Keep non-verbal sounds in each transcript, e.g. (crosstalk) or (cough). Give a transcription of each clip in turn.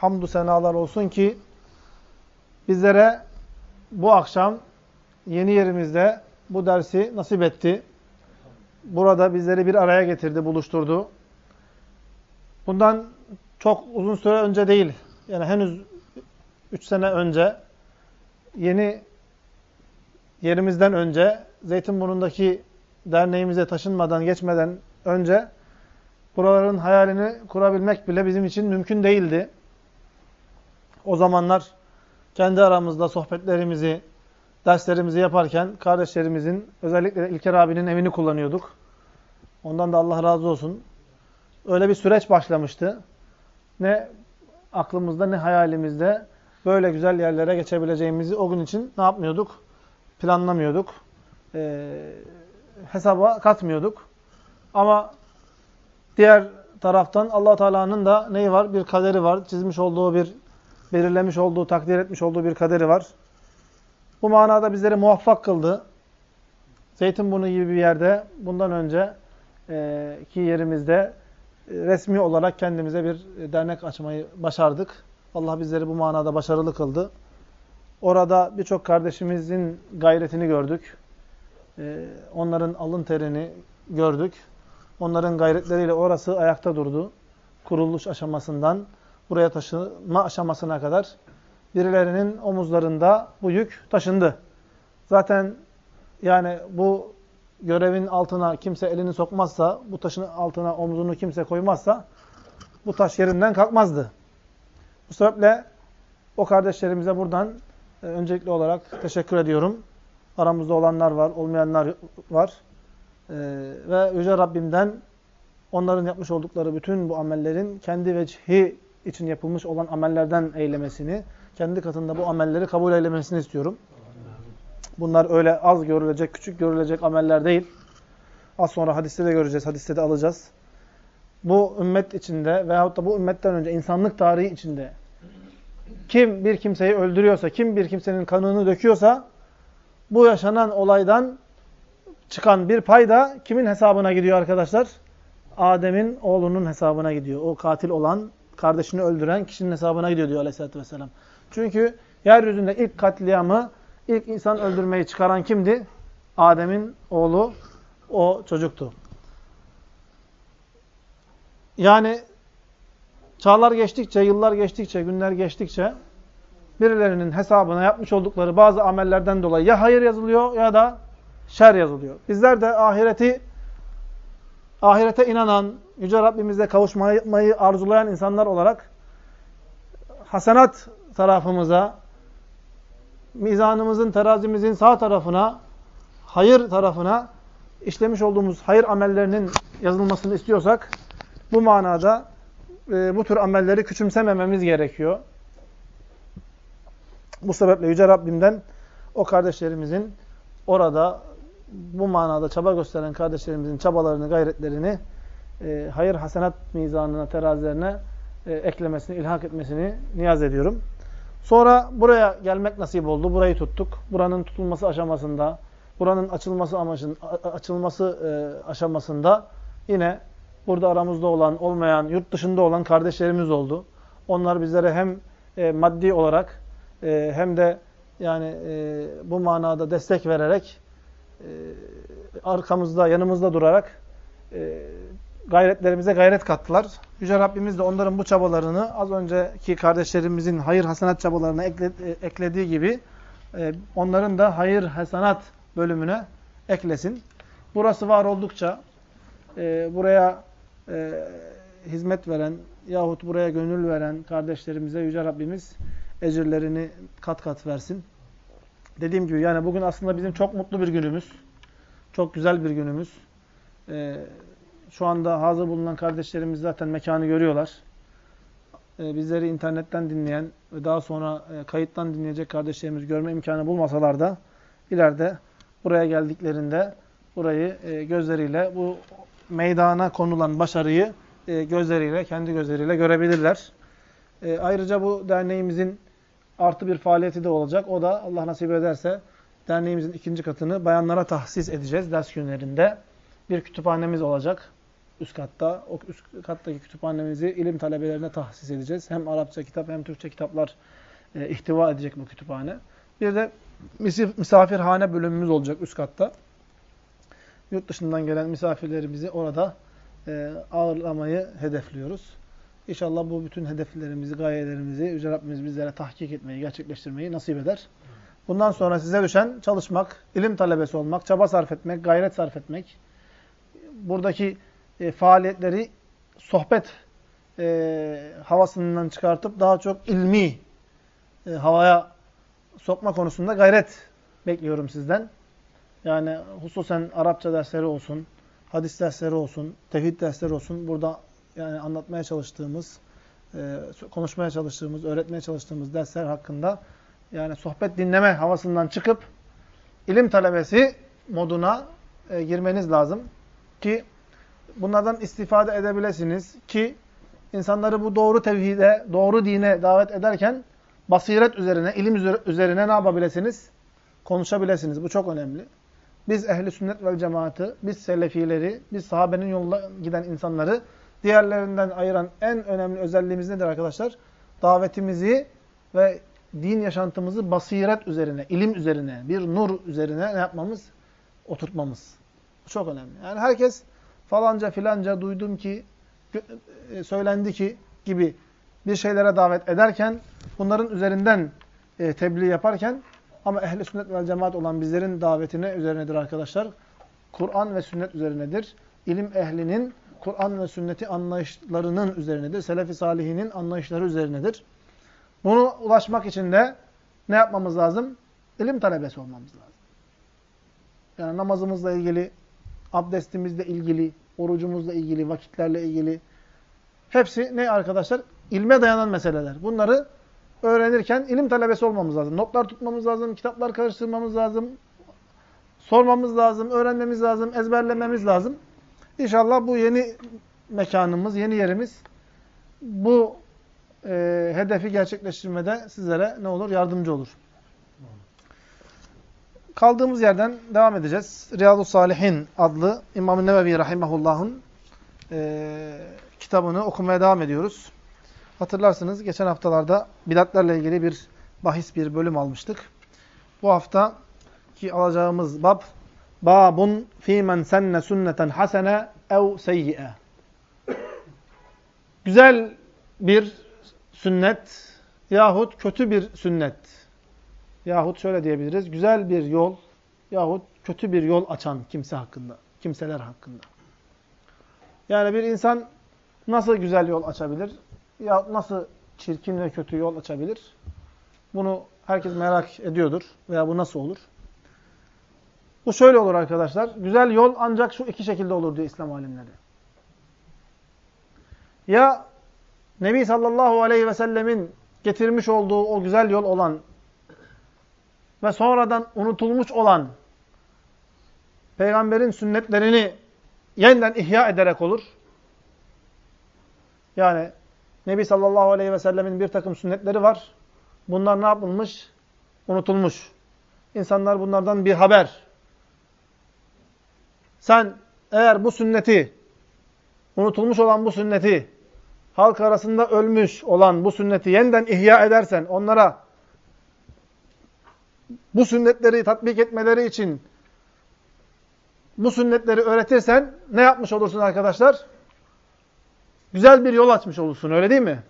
hamdü senalar olsun ki bizlere bu akşam yeni yerimizde bu dersi nasip etti. Burada bizleri bir araya getirdi, buluşturdu. Bundan çok uzun süre önce değil, yani henüz 3 sene önce yeni yerimizden önce Zeytinburnu'ndaki derneğimize taşınmadan, geçmeden önce buraların hayalini kurabilmek bile bizim için mümkün değildi. O zamanlar kendi aramızda sohbetlerimizi, derslerimizi yaparken kardeşlerimizin, özellikle İlker abinin evini kullanıyorduk. Ondan da Allah razı olsun. Öyle bir süreç başlamıştı. Ne aklımızda ne hayalimizde böyle güzel yerlere geçebileceğimizi o gün için ne yapmıyorduk? Planlamıyorduk. Ee, hesaba katmıyorduk. Ama diğer taraftan allah Teala'nın da neyi var? Bir kaderi var. Çizmiş olduğu bir, belirlemiş olduğu, takdir etmiş olduğu bir kaderi var. Bu manada bizleri muvaffak kıldı. Zeytinburnu gibi bir yerde bundan önce e, ki yerimizde e, resmi olarak kendimize bir dernek açmayı başardık. Allah bizleri bu manada başarılı kıldı. Orada birçok kardeşimizin gayretini gördük. E, onların alın terini gördük. Onların gayretleriyle orası ayakta durdu. Kuruluş aşamasından buraya taşınma aşamasına kadar birilerinin omuzlarında bu yük taşındı. Zaten yani bu görevin altına kimse elini sokmazsa, bu taşın altına omzunu kimse koymazsa bu taş yerinden kalkmazdı. Bu sebeple o kardeşlerimize buradan e, öncelikli olarak teşekkür ediyorum. Aramızda olanlar var, olmayanlar var. E, ve Yüce Rabbimden onların yapmış oldukları bütün bu amellerin kendi vecihi için yapılmış olan amellerden eylemesini, kendi katında bu amelleri kabul eylemesini istiyorum. Bunlar öyle az görülecek, küçük görülecek ameller değil. Az sonra hadiste de göreceğiz, hadiste de alacağız. Bu ümmet içinde veyahut da bu ümmetten önce insanlık tarihi içinde kim bir kimseyi öldürüyorsa, kim bir kimsenin kanını döküyorsa bu yaşanan olaydan çıkan bir pay da kimin hesabına gidiyor arkadaşlar? Adem'in oğlunun hesabına gidiyor. O katil olan, kardeşini öldüren kişinin hesabına gidiyor diyor aleyhissalatü vesselam. Çünkü yeryüzünde ilk katliamı, ilk insan öldürmeyi çıkaran kimdi? Adem'in oğlu, o çocuktu. Yani çağlar geçtikçe, yıllar geçtikçe, günler geçtikçe birilerinin hesabına yapmış oldukları bazı amellerden dolayı ya hayır yazılıyor ya da şer yazılıyor. Bizler de ahireti ahirete inanan, Yüce Rabbimizle kavuşmayı arzulayan insanlar olarak hasenat tarafımıza, mizanımızın, terazimizin sağ tarafına, hayır tarafına işlemiş olduğumuz hayır amellerinin yazılmasını istiyorsak bu manada e, bu tür amelleri küçümsemememiz gerekiyor. Bu sebeple Yüce Rabbimden o kardeşlerimizin orada bu manada çaba gösteren kardeşlerimizin çabalarını, gayretlerini e, hayır hasenat mizanına, terazilerine e, eklemesini, ilhak etmesini niyaz ediyorum. Sonra buraya gelmek nasip oldu. Burayı tuttuk. Buranın tutulması aşamasında, buranın açılması amacın, açılması e, aşamasında yine burada aramızda olan, olmayan, yurt dışında olan kardeşlerimiz oldu. Onlar bizlere hem e, maddi olarak e, hem de yani e, bu manada destek vererek arkamızda, yanımızda durarak e, gayretlerimize gayret kattılar. Yüce Rabbimiz de onların bu çabalarını az önceki kardeşlerimizin hayır hasenat çabalarına eklediği gibi e, onların da hayır hasenat bölümüne eklesin. Burası var oldukça e, buraya e, hizmet veren yahut buraya gönül veren kardeşlerimize Yüce Rabbimiz ecirlerini kat kat versin. Dediğim gibi yani bugün aslında bizim çok mutlu bir günümüz. Çok güzel bir günümüz. Ee, şu anda hazır bulunan kardeşlerimiz zaten mekanı görüyorlar. Ee, bizleri internetten dinleyen ve daha sonra e, kayıttan dinleyecek kardeşlerimiz görme imkanı bulmasalar da ileride buraya geldiklerinde burayı e, gözleriyle bu meydana konulan başarıyı e, gözleriyle, kendi gözleriyle görebilirler. E, ayrıca bu derneğimizin artı bir faaliyeti de olacak. O da Allah nasip ederse derneğimizin ikinci katını bayanlara tahsis edeceğiz ders günlerinde. Bir kütüphanemiz olacak. üst katta. O üst kattaki kütüphanemizi ilim talebelerine tahsis edeceğiz. Hem Arapça kitap hem Türkçe kitaplar e, ihtiva edecek bu kütüphane. Bir de misafirhane bölümümüz olacak üst katta. Yurt dışından gelen misafirlerimizi orada e, ağırlamayı hedefliyoruz. İnşallah bu bütün hedeflerimizi, gayelerimizi Yüce Rabbimiz bizlere tahkik etmeyi, gerçekleştirmeyi nasip eder. Bundan sonra size düşen çalışmak, ilim talebesi olmak, çaba sarf etmek, gayret sarf etmek. Buradaki e, faaliyetleri sohbet e, havasından çıkartıp daha çok ilmi e, havaya sokma konusunda gayret bekliyorum sizden. Yani hususen Arapça dersleri olsun, hadis dersleri olsun, tevhid dersleri olsun. Burada yani anlatmaya çalıştığımız, e, konuşmaya çalıştığımız, öğretmeye çalıştığımız dersler hakkında yani sohbet dinleme havasından çıkıp ilim talebesi moduna e, girmeniz lazım ki bunlardan istifade edebilirsiniz ki insanları bu doğru tevhide, doğru dine davet ederken basiret üzerine, ilim üzerine ne yapabilirsiniz? Konuşabilirsiniz. Bu çok önemli. Biz ehli sünnet vel cemaati, biz selefileri, biz sahabenin yolunda giden insanları diğerlerinden ayıran en önemli özelliğimiz nedir arkadaşlar? Davetimizi ve din yaşantımızı basiret üzerine, ilim üzerine, bir nur üzerine ne yapmamız? Oturtmamız. Çok önemli. Yani herkes falanca filanca duydum ki, e, söylendi ki gibi bir şeylere davet ederken, bunların üzerinden e, tebliğ yaparken ama ehli sünnet ve cemaat olan bizlerin davetine üzerinedir arkadaşlar. Kur'an ve sünnet üzerinedir. İlim ehlinin Kur'an ve sünneti anlayışlarının üzerinedir. Selefi salihinin anlayışları üzerinedir. Bunu ulaşmak için de ne yapmamız lazım? İlim talebesi olmamız lazım. Yani namazımızla ilgili, abdestimizle ilgili, orucumuzla ilgili, vakitlerle ilgili hepsi ne arkadaşlar? İlme dayanan meseleler. Bunları öğrenirken ilim talebesi olmamız lazım. Notlar tutmamız lazım, kitaplar karıştırmamız lazım, sormamız lazım, öğrenmemiz lazım, ezberlememiz lazım. İnşallah bu yeni mekanımız, yeni yerimiz bu e, hedefi gerçekleştirmede sizlere ne olur? Yardımcı olur. Kaldığımız yerden devam edeceğiz. Riyadu Salihin adlı İmam-ı Nevevi Rahimahullah'ın e, kitabını okumaya devam ediyoruz. Hatırlarsınız geçen haftalarda bidatlerle ilgili bir bahis bir bölüm almıştık. Bu hafta ki alacağımız bab babun fi men senne sünneten hasene ev seyyi'e. Güzel bir sünnet yahut kötü bir sünnet. Yahut şöyle diyebiliriz. Güzel bir yol yahut kötü bir yol açan kimse hakkında. Kimseler hakkında. Yani bir insan nasıl güzel yol açabilir? Ya nasıl çirkin ve kötü yol açabilir? Bunu herkes merak ediyordur. Veya bu nasıl olur? Bu şöyle olur arkadaşlar. Güzel yol ancak şu iki şekilde olur diyor İslam alimleri. Ya Nebi sallallahu aleyhi ve sellemin getirmiş olduğu o güzel yol olan ve sonradan unutulmuş olan peygamberin sünnetlerini yeniden ihya ederek olur. Yani Nebi sallallahu aleyhi ve sellemin bir takım sünnetleri var. Bunlar ne yapılmış? Unutulmuş. İnsanlar bunlardan bir haber. Sen eğer bu sünneti, unutulmuş olan bu sünneti, halk arasında ölmüş olan bu sünneti yeniden ihya edersen, onlara bu sünnetleri tatbik etmeleri için bu sünnetleri öğretirsen ne yapmış olursun arkadaşlar? Güzel bir yol açmış olursun öyle değil mi?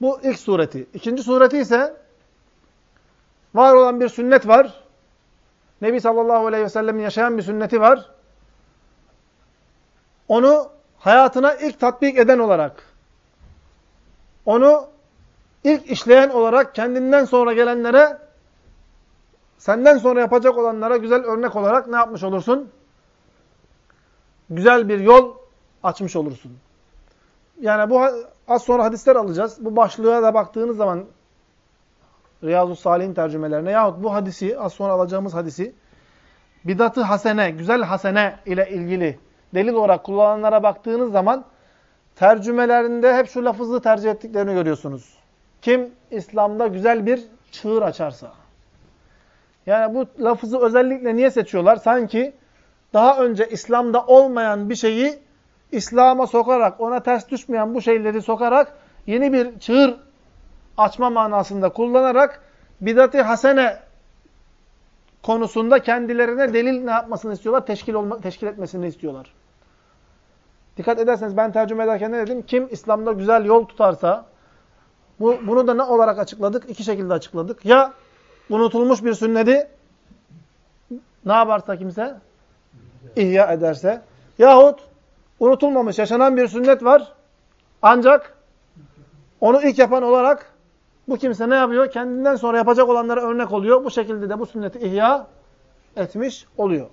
Bu ilk sureti. İkinci sureti ise var olan bir sünnet var. Nebi sallallahu aleyhi ve sellemin yaşayan bir sünneti var. Onu hayatına ilk tatbik eden olarak, onu ilk işleyen olarak kendinden sonra gelenlere, senden sonra yapacak olanlara güzel örnek olarak ne yapmış olursun? Güzel bir yol açmış olursun. Yani bu az sonra hadisler alacağız. Bu başlığa da baktığınız zaman Riyazu Salih'in tercümelerine yahut bu hadisi, az sonra alacağımız hadisi bidatı hasene, güzel hasene ile ilgili delil olarak kullananlara baktığınız zaman tercümelerinde hep şu lafızı tercih ettiklerini görüyorsunuz. Kim İslam'da güzel bir çığır açarsa. Yani bu lafızı özellikle niye seçiyorlar? Sanki daha önce İslam'da olmayan bir şeyi İslam'a sokarak, ona ters düşmeyen bu şeyleri sokarak yeni bir çığır açma manasında kullanarak bidat-ı hasene konusunda kendilerine delil ne yapmasını istiyorlar? Teşkil, olma, teşkil etmesini istiyorlar. Dikkat ederseniz ben tercüme ederken ne dedim? Kim İslam'da güzel yol tutarsa, bu, bunu da ne olarak açıkladık? İki şekilde açıkladık. Ya unutulmuş bir sünneti ne yaparsa kimse? ihya ederse. Yahut unutulmamış, yaşanan bir sünnet var. Ancak onu ilk yapan olarak bu kimse ne yapıyor? Kendinden sonra yapacak olanlara örnek oluyor. Bu şekilde de bu sünneti ihya etmiş oluyor.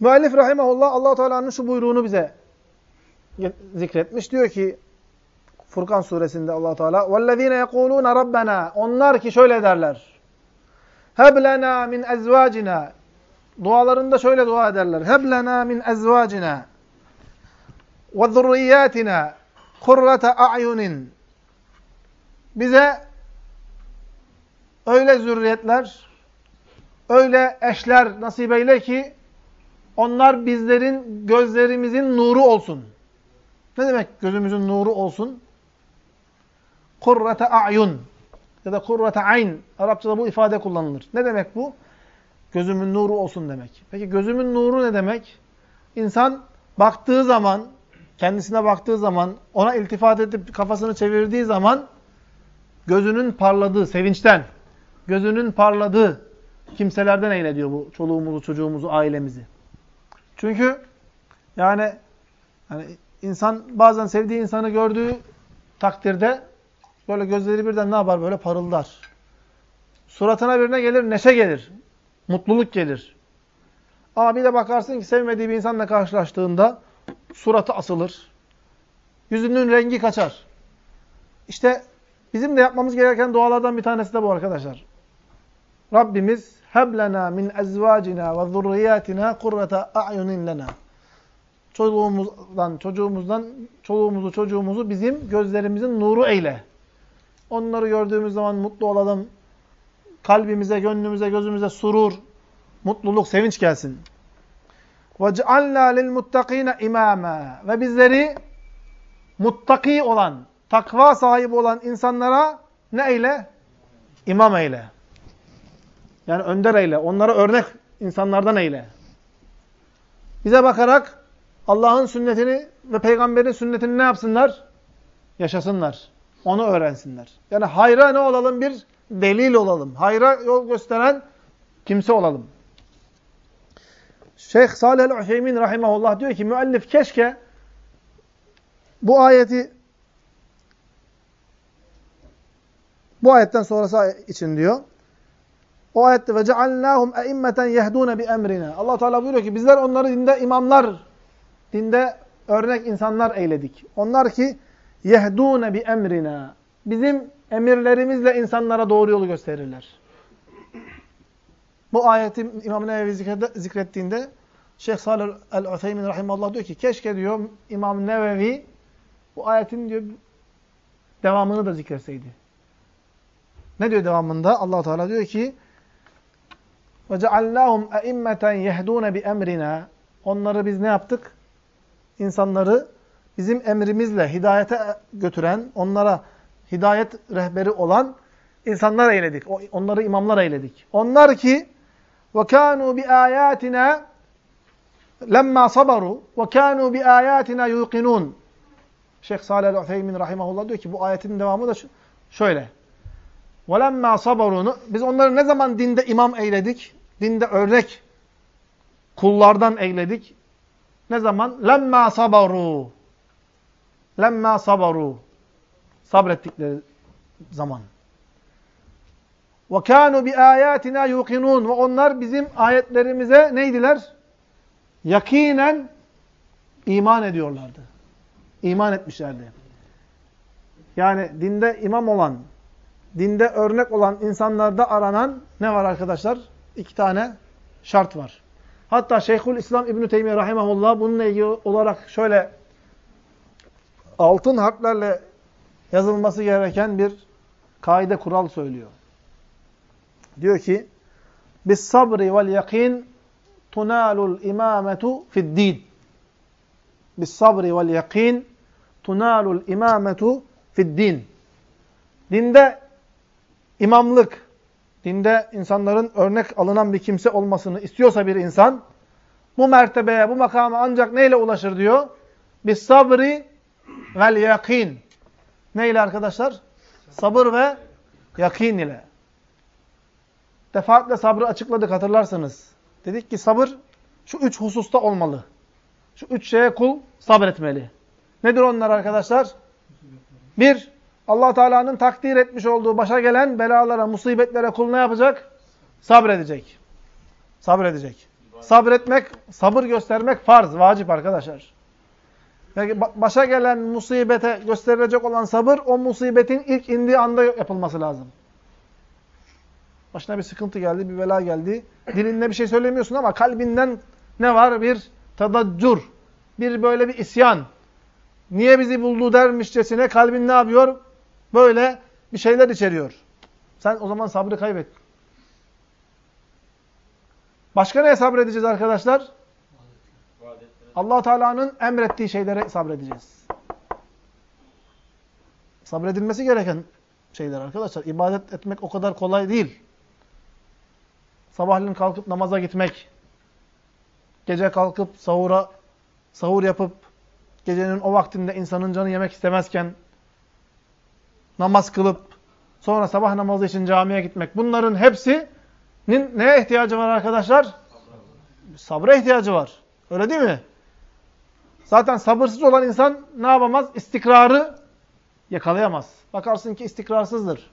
Müellif rahimahullah Allah Teala'nın şu buyruğunu bize zikretmiş. Diyor ki Furkan suresinde Allah Teala "Vellezine yekuluna rabbena" Onlar ki şöyle derler. "Heblena min ezvacina" Dualarında şöyle dua ederler. "Heblena min ezvacina ve zurriyatina kurrata a'yunin" Bize öyle zürriyetler, öyle eşler nasip eyle ki onlar bizlerin gözlerimizin nuru olsun. Ne demek gözümüzün nuru olsun? Kurrate a'yun ya da kurrate ayn. Arapçada bu ifade kullanılır. Ne demek bu? Gözümün nuru olsun demek. Peki gözümün nuru ne demek? İnsan baktığı zaman, kendisine baktığı zaman, ona iltifat edip kafasını çevirdiği zaman gözünün parladığı, sevinçten, gözünün parladığı kimselerden eylediyor bu çoluğumuzu, çocuğumuzu, ailemizi. Çünkü yani, yani insan bazen sevdiği insanı gördüğü takdirde böyle gözleri birden ne yapar? Böyle parıldar. Suratına birine gelir, neşe gelir. Mutluluk gelir. Ama bir de bakarsın ki sevmediği bir insanla karşılaştığında suratı asılır. Yüzünün rengi kaçar. İşte bizim de yapmamız gereken dualardan bir tanesi de bu arkadaşlar. Rabbimiz heblena min ezvacina ve zurriyatina kurrata a'yunin lena. Çoluğumuzdan, çocuğumuzdan, çoluğumuzu, çocuğumuzu bizim gözlerimizin nuru eyle. Onları gördüğümüz zaman mutlu olalım. Kalbimize, gönlümüze, gözümüze surur, mutluluk, sevinç gelsin. وَجْعَلْنَا لِلْمُتَّقِينَ imama Ve bizleri muttaki olan, takva sahibi olan insanlara ne eyle? İmam eyle. Yani önder eyle. Onlara örnek insanlardan eyle. Bize bakarak Allah'ın sünnetini ve peygamberin sünnetini ne yapsınlar? Yaşasınlar. Onu öğrensinler. Yani hayra ne olalım? Bir delil olalım. Hayra yol gösteren kimse olalım. Şeyh Salih el-Uheymin rahimahullah diyor ki müellif keşke bu ayeti bu ayetten sonrası için diyor. O ayette ve ceallahum eimmeten yehdune bi emrina. Allah Teala buyuruyor ki bizler onları dinde imamlar, dinde örnek insanlar eyledik. Onlar ki yehdune bi emrina. Bizim emirlerimizle insanlara doğru yolu gösterirler. Bu ayeti İmam Nevevi zikrettiğinde Şeyh Salih el-Utheymin rahimahullah diyor ki keşke diyor İmam Nevevi bu ayetin diyor devamını da zikretseydi. Ne diyor devamında? Allah Teala diyor ki ve ceallahum eimmeten yehdûne bi emrina. Onları biz ne yaptık? İnsanları bizim emrimizle hidayete götüren, onlara hidayet rehberi olan insanlar eyledik. Onları imamlar eyledik. Onlar ki ve kânû bi âyâtina lemma sabaru ve kânû bi âyâtina yuqinûn. Şeyh Salih el-Utheymin rahimahullah diyor ki bu ayetin devamı da şöyle. وَلَمَّا صَبَرُونَ Biz onları ne zaman dinde imam eyledik? Dinde örnek kullardan eyledik. Ne zaman? Lemma sabaru. Lemma sabaru. Sabrettikleri zaman. Bi ayatina yuqinun ve onlar bizim ayetlerimize neydiler? Yakinen iman ediyorlardı. İman etmişlerdi. Yani dinde imam olan, dinde örnek olan insanlarda aranan ne var arkadaşlar? iki tane şart var. Hatta Şeyhül İslam İbn Teymiyye rahimehullah bununla ilgili olarak şöyle altın harflerle yazılması gereken bir kaide kural söylüyor. Diyor ki: bis sabri vel yakin tunalul imametu fid din. Bis sabri vel yakin tunalul imametu fid din. Dinde imamlık, dinde insanların örnek alınan bir kimse olmasını istiyorsa bir insan, bu mertebeye, bu makama ancak neyle ulaşır diyor? Bis sabri vel yakin. Neyle arkadaşlar? Sabır ve yakin ile. Defaatle sabrı açıkladık hatırlarsanız. Dedik ki sabır şu üç hususta olmalı. Şu üç şeye kul sabretmeli. Nedir onlar arkadaşlar? Bir, allah Teala'nın takdir etmiş olduğu başa gelen belalara, musibetlere kul ne yapacak? Sabredecek. Sabredecek. Sabretmek, sabır göstermek farz, vacip arkadaşlar. Peki başa gelen musibete gösterilecek olan sabır, o musibetin ilk indiği anda yapılması lazım. Başına bir sıkıntı geldi, bir bela geldi. Dilinle bir şey söylemiyorsun ama kalbinden ne var? Bir tadaccur, bir böyle bir isyan. Niye bizi buldu dermişçesine kalbin ne yapıyor? Böyle bir şeyler içeriyor. Sen o zaman sabrı kaybet. Başka neye sabredeceğiz arkadaşlar? allah Teala'nın emrettiği şeylere sabredeceğiz. Sabredilmesi gereken şeyler arkadaşlar. İbadet etmek o kadar kolay değil. Sabahleyin kalkıp namaza gitmek, gece kalkıp sahura, sahur yapıp, gecenin o vaktinde insanın canı yemek istemezken, namaz kılıp, sonra sabah namazı için camiye gitmek. Bunların hepsinin neye ihtiyacı var arkadaşlar? Sabra ihtiyacı var. Öyle değil mi? Zaten sabırsız olan insan ne yapamaz? İstikrarı yakalayamaz. Bakarsın ki istikrarsızdır.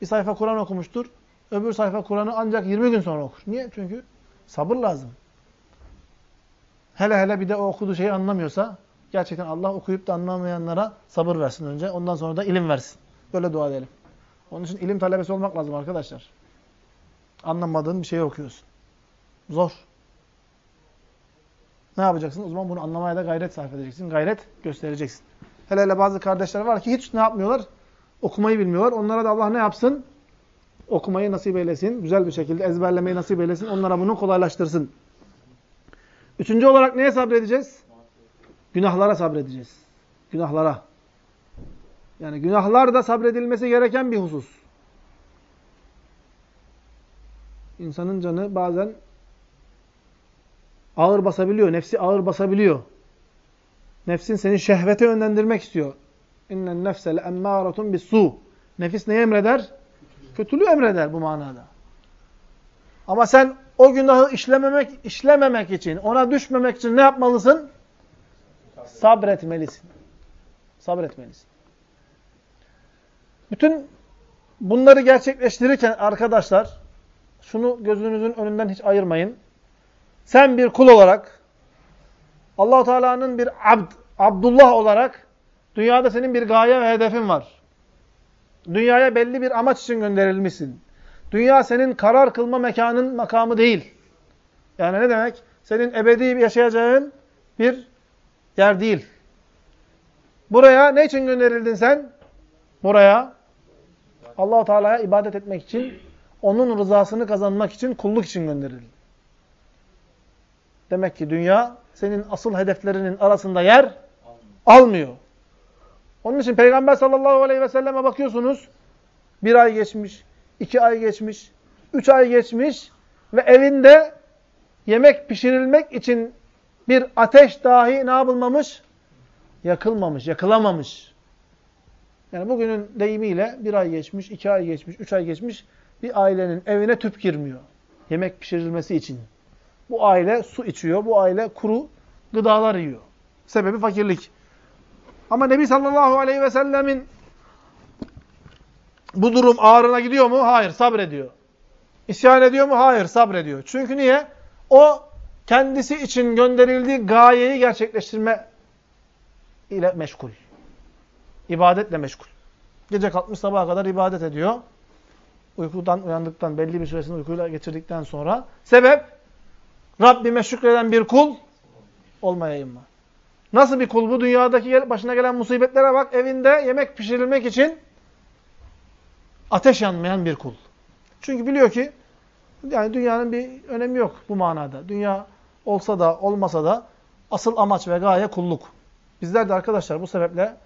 Bir sayfa Kur'an okumuştur. Öbür sayfa Kur'an'ı ancak 20 gün sonra okur. Niye? Çünkü sabır lazım. Hele hele bir de o okuduğu şeyi anlamıyorsa gerçekten Allah okuyup da anlamayanlara sabır versin önce. Ondan sonra da ilim versin. Böyle dua edelim. Onun için ilim talebesi olmak lazım arkadaşlar. Anlamadığın bir şeyi okuyorsun. Zor. Ne yapacaksın? O zaman bunu anlamaya da gayret sarf edeceksin. Gayret göstereceksin. Hele hele bazı kardeşler var ki hiç ne yapmıyorlar? Okumayı bilmiyorlar. Onlara da Allah ne yapsın? Okumayı nasip eylesin. Güzel bir şekilde ezberlemeyi nasip eylesin. Onlara bunu kolaylaştırsın. Üçüncü olarak neye sabredeceğiz? Günahlara sabredeceğiz. Günahlara. Yani günahlar da sabredilmesi gereken bir husus. İnsanın canı bazen ağır basabiliyor. Nefsi ağır basabiliyor. Nefsin seni şehvete yönlendirmek istiyor. İnnen nefse le emmâratun bis su. Nefis neyi emreder? Kötülüğü emreder bu manada. Ama sen o günahı işlememek işlememek için, ona düşmemek için ne yapmalısın? Sabretmelisin. Sabretmelisin. Bütün bunları gerçekleştirirken arkadaşlar şunu gözünüzün önünden hiç ayırmayın. Sen bir kul olarak Allahu Teala'nın bir abd, Abdullah olarak dünyada senin bir gaye ve hedefin var. Dünyaya belli bir amaç için gönderilmişsin. Dünya senin karar kılma mekanın makamı değil. Yani ne demek? Senin ebedi yaşayacağın bir yer değil. Buraya ne için gönderildin sen? Buraya Allahu Teala'ya ibadet etmek için, onun rızasını kazanmak için, kulluk için gönderildin. Demek ki dünya senin asıl hedeflerinin arasında yer almıyor. Onun için Peygamber sallallahu aleyhi ve selleme bakıyorsunuz. Bir ay geçmiş, iki ay geçmiş, üç ay geçmiş ve evinde yemek pişirilmek için bir ateş dahi ne yapılmamış? Yakılmamış, yakılamamış. Yani bugünün deyimiyle bir ay geçmiş, iki ay geçmiş, üç ay geçmiş bir ailenin evine tüp girmiyor. Yemek pişirilmesi için. Bu aile su içiyor, bu aile kuru gıdalar yiyor. Sebebi fakirlik. Ama Nebi sallallahu aleyhi ve sellemin bu durum ağrına gidiyor mu? Hayır, sabrediyor. İsyan ediyor mu? Hayır, sabrediyor. Çünkü niye? O kendisi için gönderildiği gayeyi gerçekleştirme ile meşgul. İbadetle meşgul. Gece kalkmış sabaha kadar ibadet ediyor. Uykudan uyandıktan, belli bir süresini uykuyla geçirdikten sonra. Sebep? Rabbime şükreden bir kul olmayayım mı? Nasıl bir kul bu? Dünyadaki başına gelen musibetlere bak. Evinde yemek pişirilmek için ateş yanmayan bir kul. Çünkü biliyor ki Yani dünyanın bir önemi yok bu manada. Dünya olsa da olmasa da asıl amaç ve gaye kulluk. Bizler de arkadaşlar bu sebeple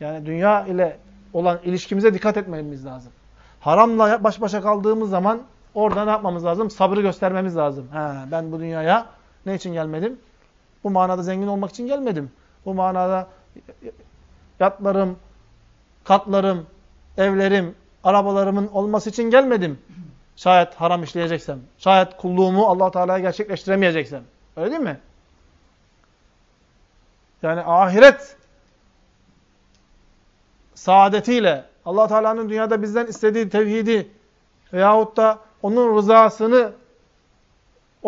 yani dünya ile olan ilişkimize dikkat etmemiz lazım. Haramla baş başa kaldığımız zaman orada ne yapmamız lazım? Sabrı göstermemiz lazım. He, ben bu dünyaya ne için gelmedim? Bu manada zengin olmak için gelmedim. Bu manada yatlarım, katlarım, evlerim, arabalarımın olması için gelmedim. Şayet haram işleyeceksem, şayet kulluğumu allah Teala'ya gerçekleştiremeyeceksem. Öyle değil mi? Yani ahiret saadetiyle allah Teala'nın dünyada bizden istediği tevhidi veyahut da onun rızasını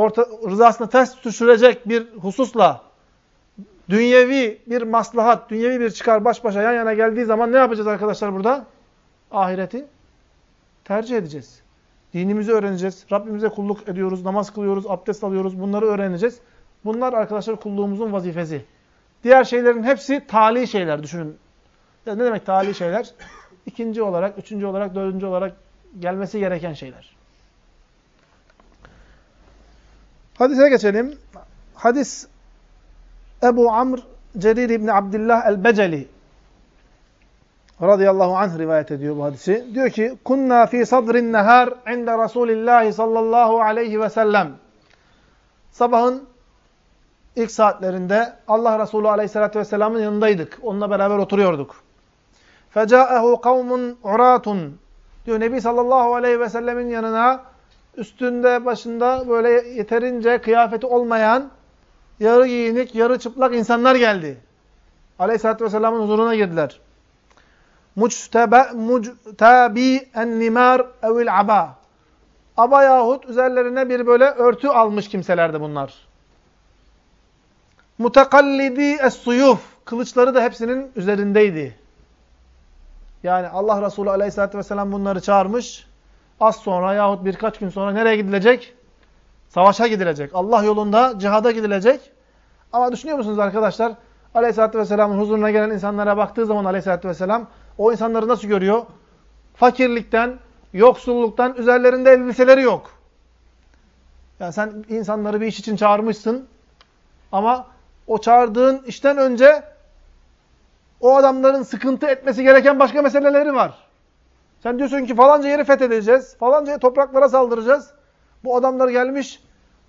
orta, rızasını ters düşürecek bir hususla dünyevi bir maslahat, dünyevi bir çıkar baş başa yan yana geldiği zaman ne yapacağız arkadaşlar burada? Ahireti tercih edeceğiz. Dinimizi öğreneceğiz. Rabbimize kulluk ediyoruz, namaz kılıyoruz, abdest alıyoruz. Bunları öğreneceğiz. Bunlar arkadaşlar kulluğumuzun vazifesi. Diğer şeylerin hepsi tali şeyler düşünün. Ne demek tali şeyler? İkinci olarak, üçüncü olarak, dördüncü olarak gelmesi gereken şeyler. Hadise geçelim. Hadis Ebu Amr Cerir İbni Abdillah el-Beceli radıyallahu anh rivayet ediyor bu hadisi. Diyor ki, Kunna fi sadrin nehar inde Resulillahi sallallahu aleyhi ve sellem. Sabahın ilk saatlerinde Allah Resulü aleyhissalatü vesselamın yanındaydık. Onunla beraber oturuyorduk. Feca'ehu kavmun uratun. Diyor Nebi sallallahu aleyhi ve sellemin yanına üstünde başında böyle yeterince kıyafeti olmayan yarı giyinik, yarı çıplak insanlar geldi. Aleyhisselatü Vesselam'ın huzuruna girdiler. Muctabi en-nimar evil aba. Aba yahut üzerlerine bir böyle örtü almış kimselerdi bunlar. Mutakallidi es-suyuf. Kılıçları da hepsinin üzerindeydi. Yani Allah Resulü Aleyhisselatü Vesselam bunları çağırmış. Az sonra yahut birkaç gün sonra nereye gidilecek? Savaşa gidilecek. Allah yolunda cihada gidilecek. Ama düşünüyor musunuz arkadaşlar? Aleyhisselatü Vesselam'ın huzuruna gelen insanlara baktığı zaman Aleyhisselatü Vesselam o insanları nasıl görüyor? Fakirlikten, yoksulluktan üzerlerinde elbiseleri yok. Yani sen insanları bir iş için çağırmışsın ama o çağırdığın işten önce o adamların sıkıntı etmesi gereken başka meseleleri var. Sen diyorsun ki falanca yeri fethedeceğiz, falanca topraklara saldıracağız. Bu adamlar gelmiş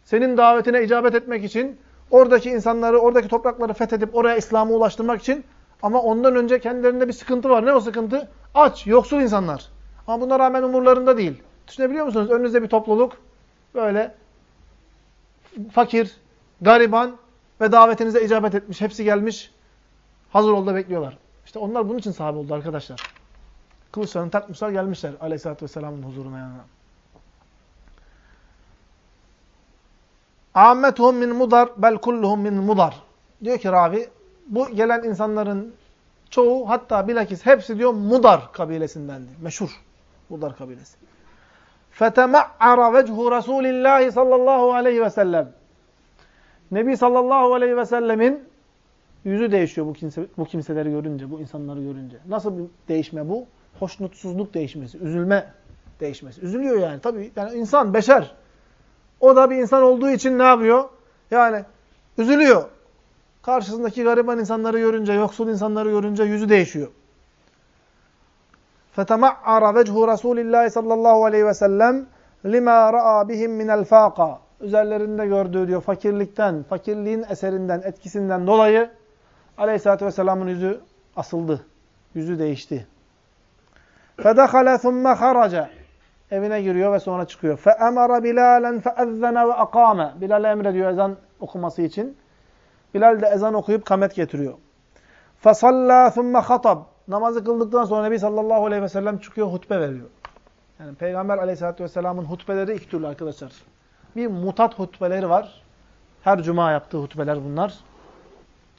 senin davetine icabet etmek için, oradaki insanları, oradaki toprakları fethedip oraya İslam'ı ulaştırmak için ama ondan önce kendilerinde bir sıkıntı var. Ne o sıkıntı? Aç, yoksul insanlar. Ama buna rağmen umurlarında değil. Düşünebiliyor musunuz? Önünüzde bir topluluk böyle fakir, gariban ve davetinize icabet etmiş. Hepsi gelmiş. Hazır oldu bekliyorlar. İşte onlar bunun için sahabe oldu arkadaşlar. Kılıçlarını takmışlar gelmişler aleyhissalatü vesselamın huzuruna yanına. Ammetuhum min mudar bel kulluhum min mudar. Diyor ki ravi bu gelen insanların çoğu hatta bilakis hepsi diyor Mudar kabilesindendi. Meşhur Mudar kabilesi. فَتَمَعَّرَ وَجْهُ رَسُولِ اللّٰهِ sallallahu aleyhi ve sellem. Nebi sallallahu aleyhi ve sellemin yüzü değişiyor bu, kimse, bu kimseleri görünce, bu insanları görünce. Nasıl bir değişme bu? Hoşnutsuzluk değişmesi, üzülme değişmesi. Üzülüyor yani. Tabii yani insan, beşer. O da bir insan olduğu için ne yapıyor? Yani üzülüyor. Karşısındaki gariban insanları görünce, yoksul insanları görünce yüzü değişiyor. فَتَمَعَّرَ وَجْهُ رَسُولِ اللّٰهِ sallallahu aleyhi ve sellem لِمَا رَأَى بِهِمْ مِنَ الْفَاقَ Üzerlerinde gördüğü diyor fakirlikten, fakirliğin eserinden, etkisinden dolayı aleyhissalatü vesselamın yüzü asıldı. Yüzü değişti. فَدَخَلَ ثُمَّ خَرَجَ Evine giriyor ve sonra çıkıyor. فَأَمَرَ بِلَالًا فَأَذَّنَ وَأَقَامَ Bilal'e emrediyor ezan okuması için. Bilal de ezan okuyup kamet getiriyor. فَصَلَّى ثُمَّ خَطَبْ Namazı kıldıktan sonra Nebi sallallahu aleyhi ve sellem çıkıyor, hutbe veriyor. Yani Peygamber aleyhissalatü vesselamın hutbeleri iki türlü arkadaşlar. Bir mutat hutbeleri var. Her cuma yaptığı hutbeler bunlar.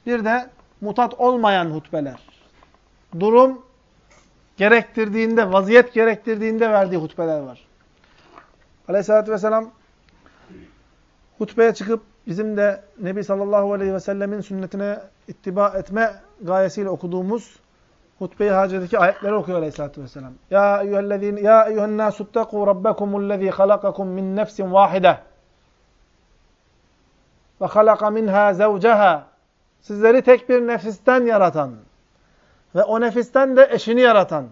Bir de mutat olmayan hutbeler. Durum gerektirdiğinde, vaziyet gerektirdiğinde verdiği hutbeler var. Aleyhissalatü vesselam hutbeye çıkıp bizim de Nebi sallallahu aleyhi ve sellemin sünnetine ittiba etme gayesiyle okuduğumuz hutbe-i hacedeki ayetleri okuyor Aleyhisselatü Vesselam. Ya eyyühellezine ya eyyühen nasuttaku rabbekumullezî halakakum min nefsin vahide ve halaka minha zevceha Sizleri tek bir nefisten yaratan ve o nefisten de eşini yaratan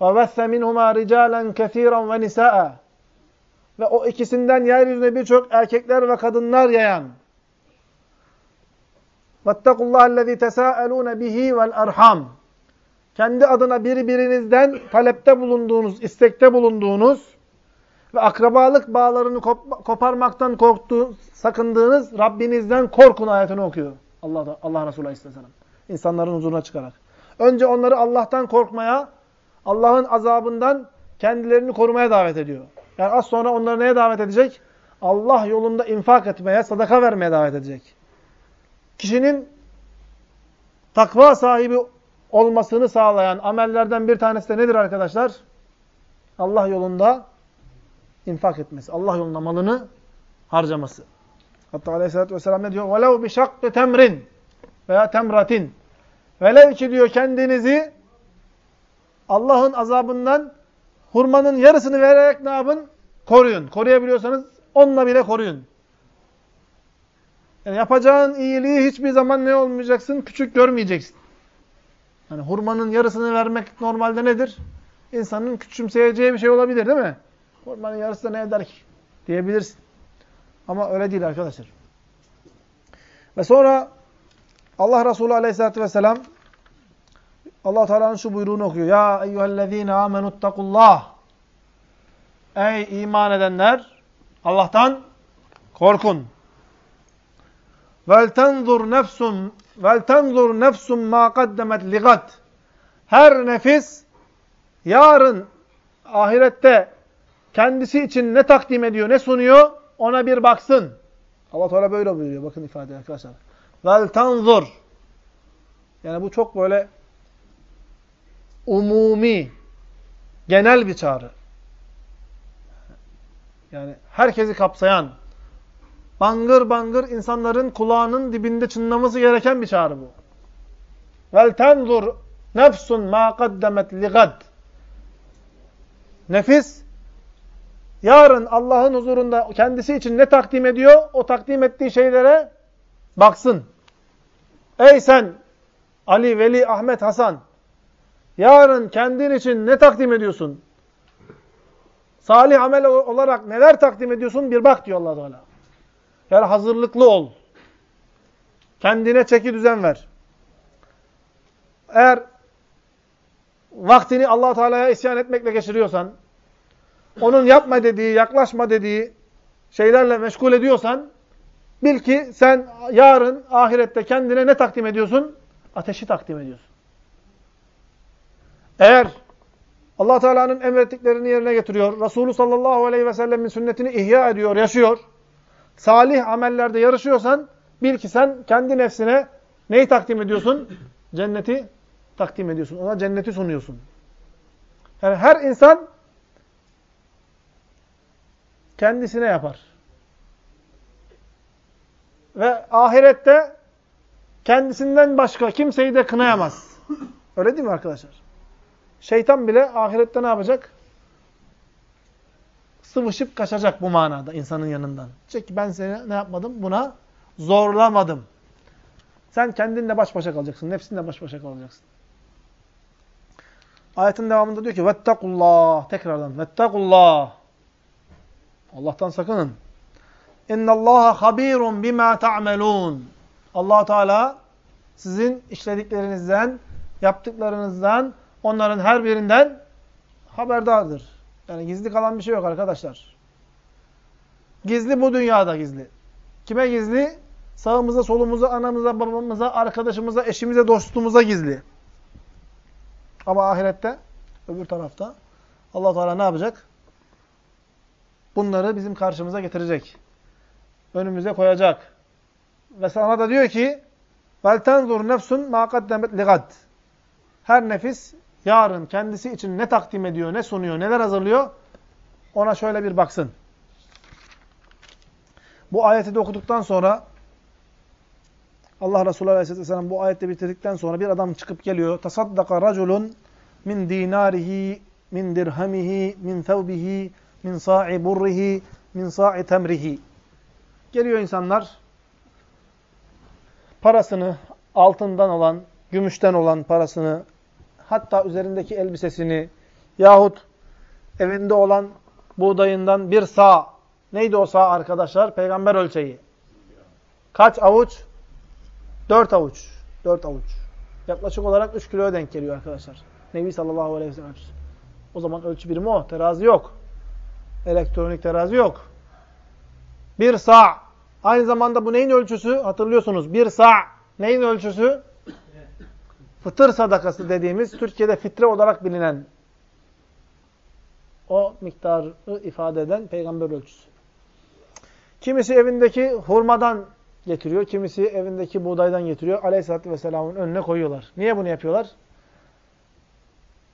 ve vesse minhuma ricalen kesiran ve o ikisinden yeryüzüne birçok erkekler ve kadınlar yayan vettekullahellezî tesâelûne bihi vel erham kendi adına birbirinizden talepte bulunduğunuz, istekte bulunduğunuz ve akrabalık bağlarını kop koparmaktan korktuğunuz, sakındığınız Rabbinizden korkun ayetini okuyor. Allah, Allah Resulü Aleyhisselam. İnsanların huzuruna çıkarak. Önce onları Allah'tan korkmaya, Allah'ın azabından kendilerini korumaya davet ediyor. Yani az sonra onları neye davet edecek? Allah yolunda infak etmeye, sadaka vermeye davet edecek. Kişinin takva sahibi olmasını sağlayan amellerden bir tanesi de nedir arkadaşlar? Allah yolunda infak etmesi. Allah yolunda malını harcaması. Hatta aleyhissalatü vesselam ne diyor? وَلَوْ بِشَقِّ temrin veya temratin. Velev ki diyor kendinizi Allah'ın azabından hurmanın yarısını vererek ne yapın? Koruyun. Koruyabiliyorsanız onunla bile koruyun. Yani yapacağın iyiliği hiçbir zaman ne olmayacaksın? Küçük görmeyeceksin. Yani hurmanın yarısını vermek normalde nedir? İnsanın küçümseyeceği bir şey olabilir değil mi? Hurmanın yarısı da ne eder ki? Diyebilirsin. Ama öyle değil arkadaşlar. Ve sonra Allah Resulü Aleyhisselatü vesselam allah Teala'nın şu buyruğunu okuyor. Ya eyyühellezine amenuttakullah Ey iman edenler Allah'tan korkun. Vel tenzur nefsun vel nefsun ma kaddemet ligat. Her nefis yarın ahirette kendisi için ne takdim ediyor, ne sunuyor ona bir baksın. Allah Teala böyle buyuruyor. Bakın ifade arkadaşlar. Vel tanzur. Yani bu çok böyle umumi, genel bir çağrı. Yani herkesi kapsayan, bangır bangır insanların kulağının dibinde çınlaması gereken bir çağrı bu. Vel tanzur nefsun ma kaddemet ligad. Nefis yarın Allah'ın huzurunda kendisi için ne takdim ediyor? O takdim ettiği şeylere baksın. Ey sen Ali, Veli, Ahmet, Hasan yarın kendin için ne takdim ediyorsun? Salih amel olarak neler takdim ediyorsun? Bir bak diyor allah Teala. Yani hazırlıklı ol. Kendine çeki düzen ver. Eğer vaktini allah Teala'ya isyan etmekle geçiriyorsan, onun yapma dediği, yaklaşma dediği şeylerle meşgul ediyorsan, bil ki sen yarın ahirette kendine ne takdim ediyorsun? Ateşi takdim ediyorsun. Eğer allah Teala'nın emrettiklerini yerine getiriyor, Resulü sallallahu aleyhi ve sellemin sünnetini ihya ediyor, yaşıyor, salih amellerde yarışıyorsan, bil ki sen kendi nefsine neyi takdim ediyorsun? Cenneti takdim ediyorsun. Ona cenneti sunuyorsun. Yani her insan kendisine yapar. Ve ahirette kendisinden başka kimseyi de kınayamaz. Öyle değil mi arkadaşlar? Şeytan bile ahirette ne yapacak? Sıvışıp kaçacak bu manada insanın yanından. Ki ben seni ne yapmadım? Buna zorlamadım. Sen kendinle baş başa kalacaksın. Nefsinle baş başa kalacaksın. Ayetin devamında diyor ki vettakullah tekrardan vettakullah Allah'tan sakının. İnnallaha habirun bima ta'melun. Allah Teala sizin işlediklerinizden, yaptıklarınızdan, onların her birinden haberdardır. Yani gizli kalan bir şey yok arkadaşlar. Gizli bu dünyada gizli. Kime gizli? Sağımıza, solumuza, anamıza, babamıza, arkadaşımıza, eşimize, dostumuza gizli. Ama ahirette, öbür tarafta Allah Teala ne yapacak? bunları bizim karşımıza getirecek Önümüze koyacak. Ve sana da diyor ki وَلْتَنْظُرْ nefsun مَا قَدَّمَتْ لِغَدْ Her nefis yarın kendisi için ne takdim ediyor, ne sunuyor, neler hazırlıyor ona şöyle bir baksın. Bu ayeti de okuduktan sonra Allah Resulü Aleyhisselatü Vesselam bu ayette bitirdikten sonra bir adam çıkıp geliyor. Tasaddaka raculun min dinarihi, min dirhamihi, min thevbihi, min sa'i burrihi, min sa'i temrihi. Geliyor insanlar parasını altından olan, gümüşten olan parasını, hatta üzerindeki elbisesini yahut evinde olan buğdayından bir sağ, neydi o sağ arkadaşlar? Peygamber ölçeği. Kaç avuç? Dört avuç. Dört avuç. Yaklaşık olarak üç kiloya denk geliyor arkadaşlar. Nebi sallallahu aleyhi ve sellem O zaman ölçü birimi o. Terazi yok. Elektronik terazi yok. Bir sağ. Aynı zamanda bu neyin ölçüsü? Hatırlıyorsunuz. Bir sağ. Neyin ölçüsü? Fıtır sadakası dediğimiz, Türkiye'de fitre olarak bilinen o miktarı ifade eden peygamber ölçüsü. Kimisi evindeki hurmadan getiriyor, kimisi evindeki buğdaydan getiriyor. Aleyhisselatü Vesselam'ın önüne koyuyorlar. Niye bunu yapıyorlar?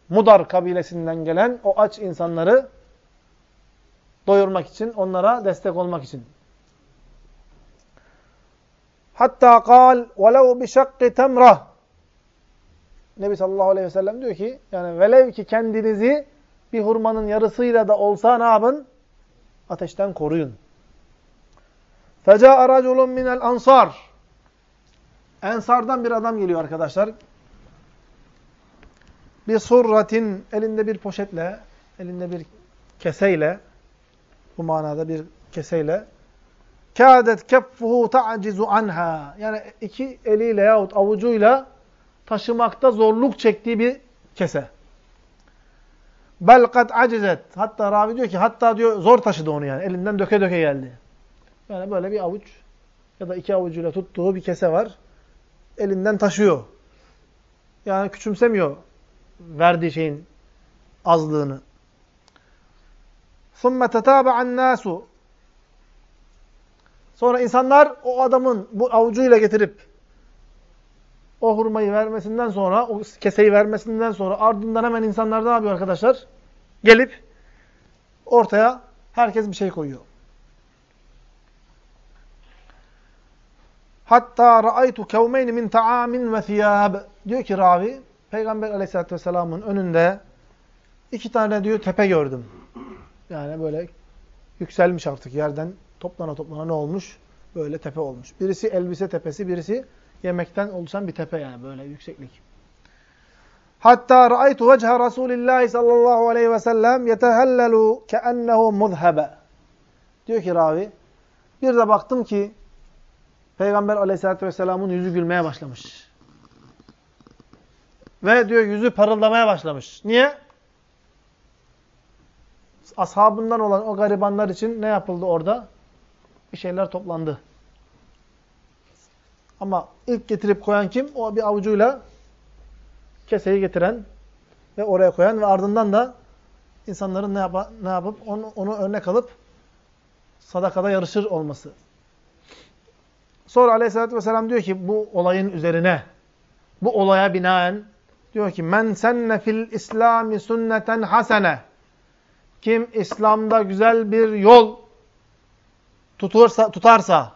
Mudar kabilesinden gelen o aç insanları doyurmak için, onlara destek olmak için. Hatta kal velev bi şakki temrah. Nebi sallallahu aleyhi ve sellem diyor ki yani velev ki kendinizi bir hurmanın yarısıyla da olsa ne yapın? Ateşten koruyun. Feca raculun minel ansar. Ensardan bir adam geliyor arkadaşlar. Bir surratin elinde bir poşetle, elinde bir keseyle, bu manada bir keseyle kâdet keffuhu ta'cizu anha. Yani iki eliyle yahut avucuyla taşımakta zorluk çektiği bir kese. Bel kad acizet. Hatta ravi diyor ki hatta diyor zor taşıdı onu yani. Elinden döke döke geldi. Yani böyle bir avuç ya da iki avucuyla tuttuğu bir kese var. Elinden taşıyor. Yani küçümsemiyor verdiği şeyin azlığını. ثُمَّ تَتَابَعَ النَّاسُ Sonra insanlar o adamın bu avucuyla getirip o hurmayı vermesinden sonra, o keseyi vermesinden sonra ardından hemen insanlar ne yapıyor arkadaşlar? Gelip ortaya herkes bir şey koyuyor. Hatta ra'aytu kevmeyn min ta'amin ve thiyab. Diyor ki ravi, Peygamber aleyhissalatü vesselamın önünde iki tane diyor tepe gördüm. Yani böyle yükselmiş artık yerden toplana toplana ne olmuş? Böyle tepe olmuş. Birisi elbise tepesi, birisi yemekten oluşan bir tepe yani böyle yükseklik. Hatta ra'aytu vecha Resulillah sallallahu aleyhi ve sellem yetehellelu keennehu muzhebe. Diyor ki ravi, bir de baktım ki Peygamber aleyhissalatü vesselamın yüzü gülmeye başlamış. Ve diyor yüzü parıldamaya başlamış. Niye? Ashabından olan o garibanlar için ne yapıldı orada? Bir şeyler toplandı. Ama ilk getirip koyan kim? O bir avucuyla keseyi getiren ve oraya koyan ve ardından da insanların ne, yap ne yapıp onu, onu örnek alıp sadakada yarışır olması. Sonra aleyhissalatü vesselam diyor ki bu olayın üzerine, bu olaya binaen diyor ki men senne fil islami sünneten hasene kim İslam'da güzel bir yol tutursa, tutarsa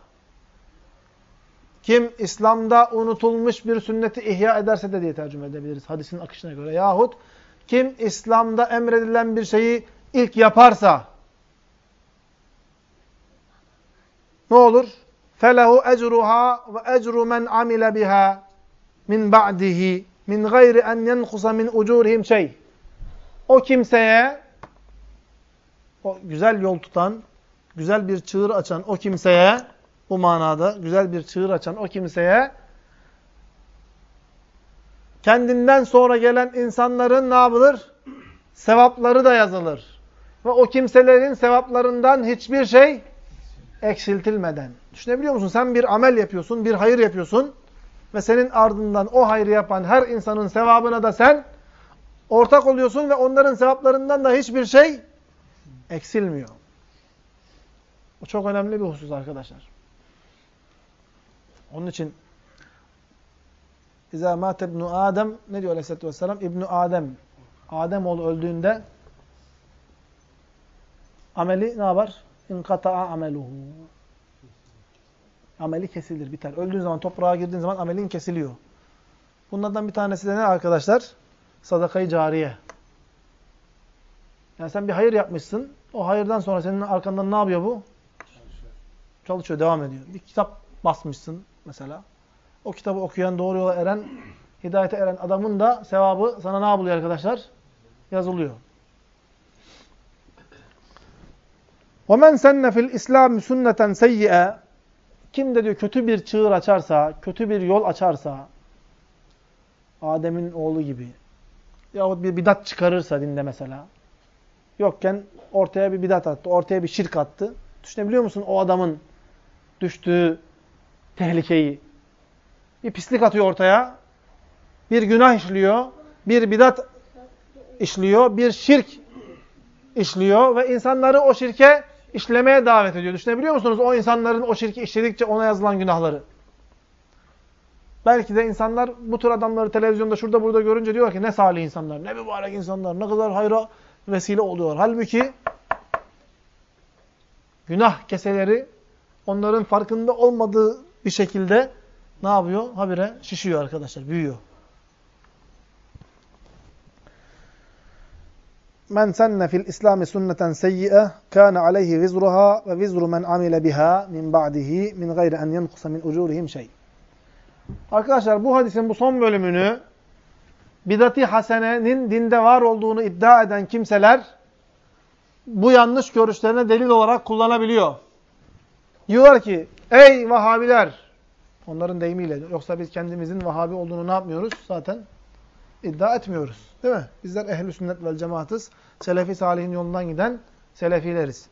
kim İslam'da unutulmuş bir sünneti ihya ederse de diye tercüme edebiliriz hadisin akışına göre. Yahut kim İslam'da emredilen bir şeyi ilk yaparsa ne olur? فَلَهُ اَجْرُهَا وَاَجْرُ مَنْ عَمِلَ بِهَا min ba'dihi min gayri en yenkusa min ucurihim şey. O kimseye o güzel yol tutan, güzel bir çığır açan o kimseye bu manada güzel bir çığır açan o kimseye kendinden sonra gelen insanların ne yapılır? Sevapları da yazılır. Ve o kimselerin sevaplarından hiçbir şey eksiltilmeden. Düşünebiliyor musun? Sen bir amel yapıyorsun, bir hayır yapıyorsun ve senin ardından o hayrı yapan her insanın sevabına da sen ortak oluyorsun ve onların sevaplarından da hiçbir şey eksilmiyor. Bu çok önemli bir husus arkadaşlar. Onun için İzâ mâte ibnu Adem ne diyor Aleyhisselatü Vesselam? İbnu Adem. Adem oğlu öldüğünde ameli ne yapar? İnkata'a ameluhu. Ameli kesilir, biter. Öldüğün zaman, toprağa girdiğin zaman amelin kesiliyor. Bunlardan bir tanesi de ne arkadaşlar? Sadakayı cariye. Yani sen bir hayır yapmışsın. O hayırdan sonra senin arkandan ne yapıyor bu? Çalışıyor. Çalışıyor, devam ediyor. Bir kitap basmışsın mesela. O kitabı okuyan, doğru yola eren, hidayete eren adamın da sevabı sana ne yapılıyor arkadaşlar? Yazılıyor. وَمَنْ سَنَّ فِي الْاِسْلَامِ سُنَّةً سَيِّئَ Kim de diyor kötü bir çığır açarsa, kötü bir yol açarsa, Adem'in oğlu gibi, yahut bir bidat çıkarırsa dinde mesela, yokken ortaya bir bidat attı, ortaya bir şirk attı. Düşünebiliyor musun o adamın düştüğü tehlikeyi? Bir pislik atıyor ortaya, bir günah işliyor, bir bidat işliyor, bir şirk işliyor ve insanları o şirke işlemeye davet ediyor. Düşünebiliyor musunuz o insanların o şirki işledikçe ona yazılan günahları? Belki de insanlar bu tür adamları televizyonda şurada burada görünce diyor ki ne salih insanlar, ne mübarek insanlar, ne kadar hayra vesile oluyor. Halbuki günah keseleri onların farkında olmadığı bir şekilde ne yapıyor? Habire şişiyor arkadaşlar, büyüyor. Men senne fil İslami sünneten seyyi'e kana aleyhi vizruha ve vizru men amile biha min ba'dihi min gayri en yenkusa min ucurihim şey. Arkadaşlar bu hadisin bu son bölümünü bidati hasenenin dinde var olduğunu iddia eden kimseler bu yanlış görüşlerine delil olarak kullanabiliyor. Diyorlar ki ey Vahabiler onların deyimiyle yoksa biz kendimizin Vahabi olduğunu ne yapmıyoruz? Zaten iddia etmiyoruz. Değil mi? Bizler ehl-i sünnet vel cemaatız. Selefi salihin yolundan giden selefileriz.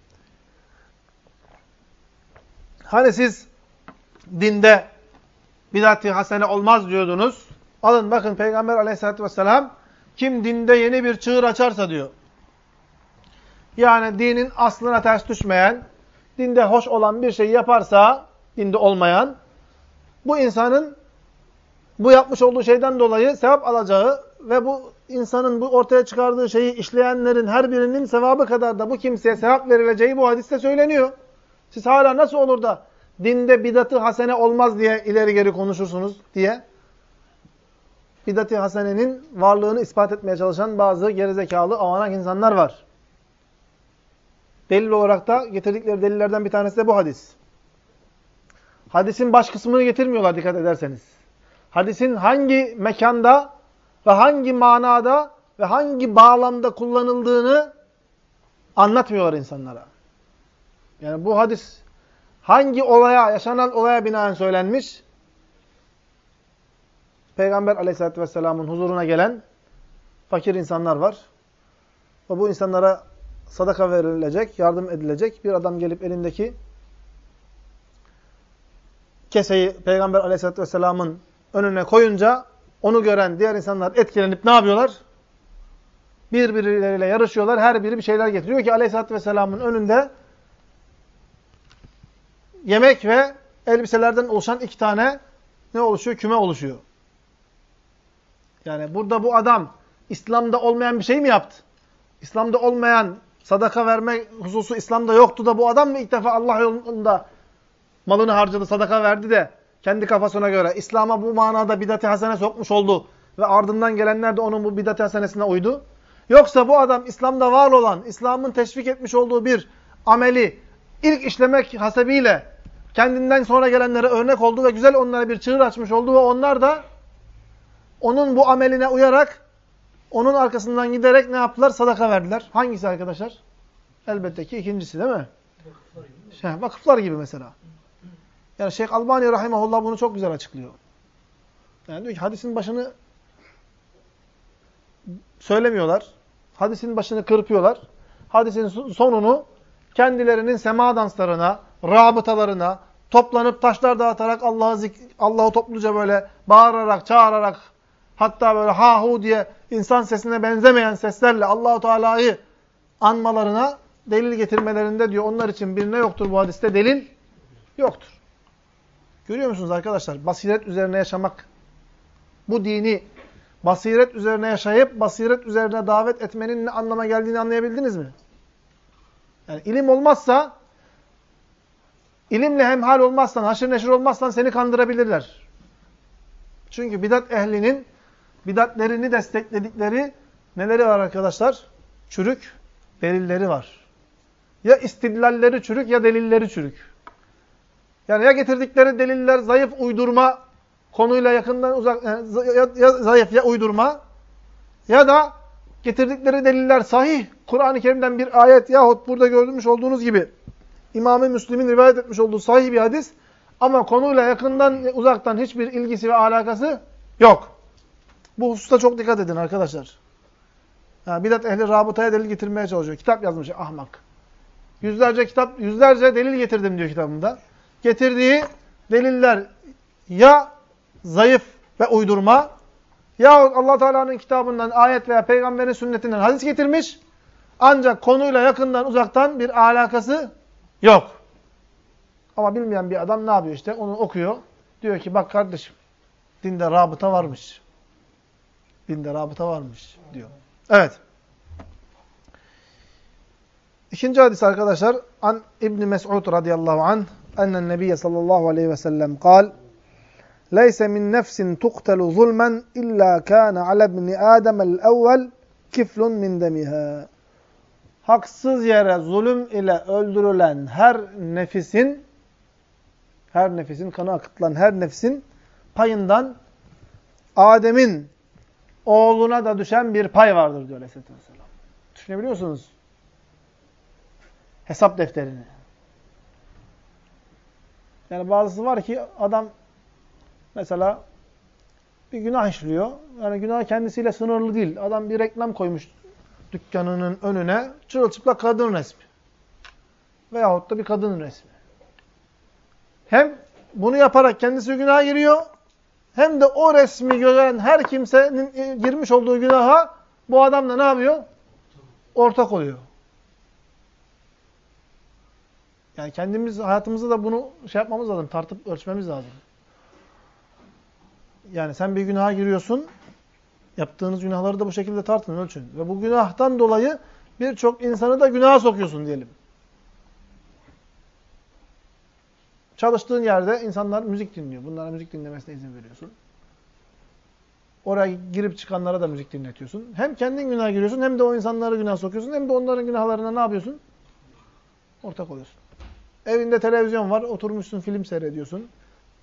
Hani siz dinde bidat-i hasene olmaz diyordunuz. Alın bakın Peygamber aleyhissalatü vesselam kim dinde yeni bir çığır açarsa diyor. Yani dinin aslına ters düşmeyen, dinde hoş olan bir şey yaparsa, dinde olmayan, bu insanın bu yapmış olduğu şeyden dolayı sevap alacağı ve bu insanın bu ortaya çıkardığı şeyi işleyenlerin her birinin sevabı kadar da bu kimseye sevap verileceği bu hadiste söyleniyor. Siz hala nasıl olur da dinde bidatı hasene olmaz diye ileri geri konuşursunuz diye bidat-ı hasenenin varlığını ispat etmeye çalışan bazı gerizekalı, avanak insanlar var. Delil olarak da getirdikleri delillerden bir tanesi de bu hadis. Hadisin baş kısmını getirmiyorlar dikkat ederseniz. Hadisin hangi mekanda ve hangi manada ve hangi bağlamda kullanıldığını anlatmıyorlar insanlara. Yani bu hadis hangi olaya, yaşanan olaya binaen söylenmiş? Peygamber aleyhissalatü vesselamın huzuruna gelen fakir insanlar var. Ve bu insanlara sadaka verilecek, yardım edilecek. Bir adam gelip elindeki keseyi Peygamber aleyhissalatü vesselamın önüne koyunca onu gören diğer insanlar etkilenip ne yapıyorlar? Birbirleriyle yarışıyorlar. Her biri bir şeyler getiriyor ki aleyhissalatü vesselamın önünde yemek ve elbiselerden oluşan iki tane ne oluşuyor? Küme oluşuyor. Yani burada bu adam İslam'da olmayan bir şey mi yaptı? İslam'da olmayan sadaka verme hususu İslam'da yoktu da bu adam mı ilk defa Allah yolunda malını harcadı, sadaka verdi de kendi kafasına göre İslam'a bu manada bidat-ı hasene sokmuş oldu ve ardından gelenler de onun bu bidat-ı hasenesine uydu? Yoksa bu adam İslam'da var olan, İslam'ın teşvik etmiş olduğu bir ameli ilk işlemek hasebiyle kendinden sonra gelenlere örnek oldu ve güzel onlara bir çığır açmış oldu ve onlar da onun bu ameline uyarak onun arkasından giderek ne yaptılar? Sadaka verdiler. Hangisi arkadaşlar? Elbette ki ikincisi değil mi? Şey, vakıflar gibi mesela. Yani Şeyh Albani Rahimahullah bunu çok güzel açıklıyor. Yani diyor ki hadisin başını söylemiyorlar. Hadisin başını kırpıyorlar. Hadisin sonunu kendilerinin sema danslarına, rabıtalarına, toplanıp taşlar dağıtarak Allah'ı Allah'ı topluca böyle bağırarak, çağırarak hatta böyle ha hu diye insan sesine benzemeyen seslerle Allahu Teala'yı anmalarına delil getirmelerinde diyor onlar için birine yoktur bu hadiste delil yoktur. Görüyor musunuz arkadaşlar? Basiret üzerine yaşamak. Bu dini basiret üzerine yaşayıp basiret üzerine davet etmenin ne anlama geldiğini anlayabildiniz mi? Yani ilim olmazsa ilimle hemhal olmazsan, haşır neşir olmazsan seni kandırabilirler. Çünkü bidat ehlinin bidatlerini destekledikleri neleri var arkadaşlar? Çürük delilleri var. Ya istidlalleri çürük ya delilleri çürük. Yani ya getirdikleri deliller zayıf uydurma, konuyla yakından uzak, ya zayıf ya uydurma ya da getirdikleri deliller sahih. Kur'an-ı Kerim'den bir ayet yahut burada görmüş olduğunuz gibi İmam-ı Müslim'in rivayet etmiş olduğu sahih bir hadis ama konuyla yakından uzaktan hiçbir ilgisi ve alakası yok. Bu hususta çok dikkat edin arkadaşlar. Ha, bidat ehli rabıtaya delil getirmeye çalışıyor. Kitap yazmış ahmak. Yüzlerce kitap, yüzlerce delil getirdim diyor kitabında. Getirdiği deliller ya zayıf ve uydurma ya Allah Teala'nın kitabından ayet veya peygamberin sünnetinden hadis getirmiş. Ancak konuyla yakından uzaktan bir alakası yok. Ama bilmeyen bir adam ne yapıyor işte? Onu okuyor. Diyor ki bak kardeşim dinde rabıta varmış. Dinde rabıta varmış diyor. Evet. İkinci hadis arkadaşlar an İbn Mes'ud radıyallahu anh ennen Nebiye sallallahu aleyhi ve sellem kal Leyse min nefsin tuqtelu zulmen illa kana ala ibni Adem el-evvel kiflun min demiha. Haksız yere zulüm ile öldürülen her nefisin her nefisin kanı akıtılan her nefsin payından Adem'in oğluna da düşen bir pay vardır diyor Aleyhisselatü Vesselam. Düşünebiliyor musunuz? Hesap defterini. Yani bazısı var ki adam mesela bir günah işliyor. Yani günah kendisiyle sınırlı değil. Adam bir reklam koymuş dükkanının önüne çırılçıplak kadın resmi. Veyahut da bir kadın resmi. Hem bunu yaparak kendisi günaha giriyor hem de o resmi gören her kimsenin girmiş olduğu günaha bu adam da ne yapıyor? Ortak oluyor. Yani kendimiz hayatımızda da bunu şey yapmamız lazım, tartıp ölçmemiz lazım. Yani sen bir günaha giriyorsun, yaptığınız günahları da bu şekilde tartın, ölçün. Ve bu günahtan dolayı birçok insanı da günaha sokuyorsun diyelim. Çalıştığın yerde insanlar müzik dinliyor. Bunlara müzik dinlemesine izin veriyorsun. Oraya girip çıkanlara da müzik dinletiyorsun. Hem kendin günah giriyorsun hem de o insanları günah sokuyorsun. Hem de onların günahlarına ne yapıyorsun? Ortak oluyorsun. Evinde televizyon var. Oturmuşsun film seyrediyorsun.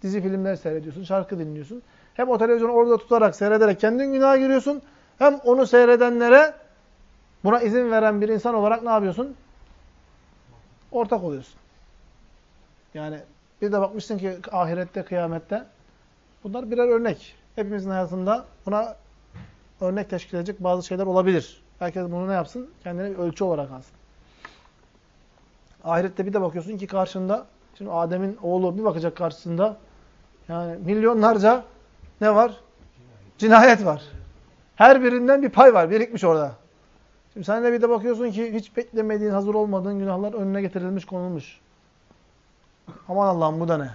Dizi filmler seyrediyorsun. Şarkı dinliyorsun. Hem o televizyonu orada tutarak, seyrederek kendin günaha giriyorsun. Hem onu seyredenlere buna izin veren bir insan olarak ne yapıyorsun? Ortak oluyorsun. Yani bir de bakmışsın ki ahirette, kıyamette bunlar birer örnek. Hepimizin hayatında buna örnek teşkil edecek bazı şeyler olabilir. Herkes bunu ne yapsın? Kendine bir ölçü olarak alsın. Ahirette bir de bakıyorsun ki karşında, şimdi Adem'in oğlu bir bakacak karşısında, yani milyonlarca ne var? Cinayet var. Her birinden bir pay var, birikmiş orada. Şimdi sen de bir de bakıyorsun ki hiç beklemediğin, hazır olmadığın günahlar önüne getirilmiş, konulmuş Aman Allah'ım bu da ne?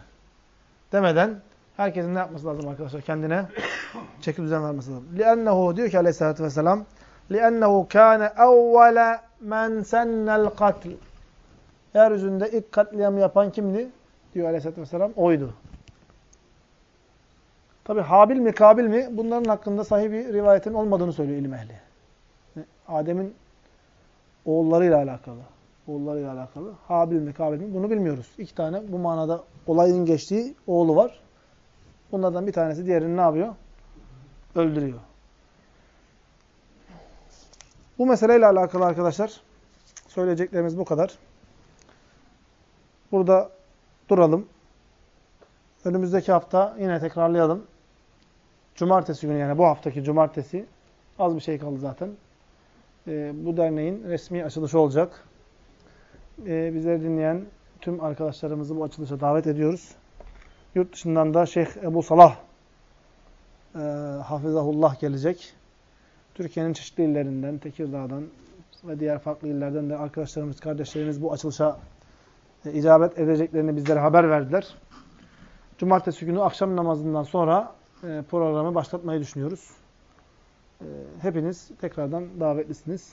Demeden herkesin ne yapması lazım arkadaşlar? Kendine (coughs) çeki düzen vermesi lazım. لِأَنَّهُ diyor ki aleyhissalatü vesselam لِأَنَّهُ كَانَ اَوَّلَ مَنْ سَنَّ الْقَتْلِ Yeryüzünde ilk katliamı yapan kimdi? Diyor aleyhissalatü vesselam. Oydu. Tabi Habil mi Kabil mi? Bunların hakkında sahih bir rivayetin olmadığını söylüyor ilim ehli. Adem'in oğullarıyla alakalı. Oğullarıyla alakalı. Habil mi Kabil mi? Bunu bilmiyoruz. İki tane bu manada olayın geçtiği oğlu var. Bunlardan bir tanesi diğerini ne yapıyor? Öldürüyor. Bu meseleyle alakalı arkadaşlar söyleyeceklerimiz bu kadar. Burada duralım. Önümüzdeki hafta yine tekrarlayalım. Cumartesi günü yani bu haftaki cumartesi az bir şey kaldı zaten. Ee, bu derneğin resmi açılışı olacak. Ee, bizleri dinleyen tüm arkadaşlarımızı bu açılışa davet ediyoruz. Yurt dışından da Şeyh Ebu Salah e, Hafizahullah gelecek. Türkiye'nin çeşitli illerinden, Tekirdağ'dan ve diğer farklı illerden de arkadaşlarımız, kardeşlerimiz bu açılışa e, icabet edeceklerini bizlere haber verdiler. Cumartesi günü akşam namazından sonra e, programı başlatmayı düşünüyoruz. E, hepiniz tekrardan davetlisiniz.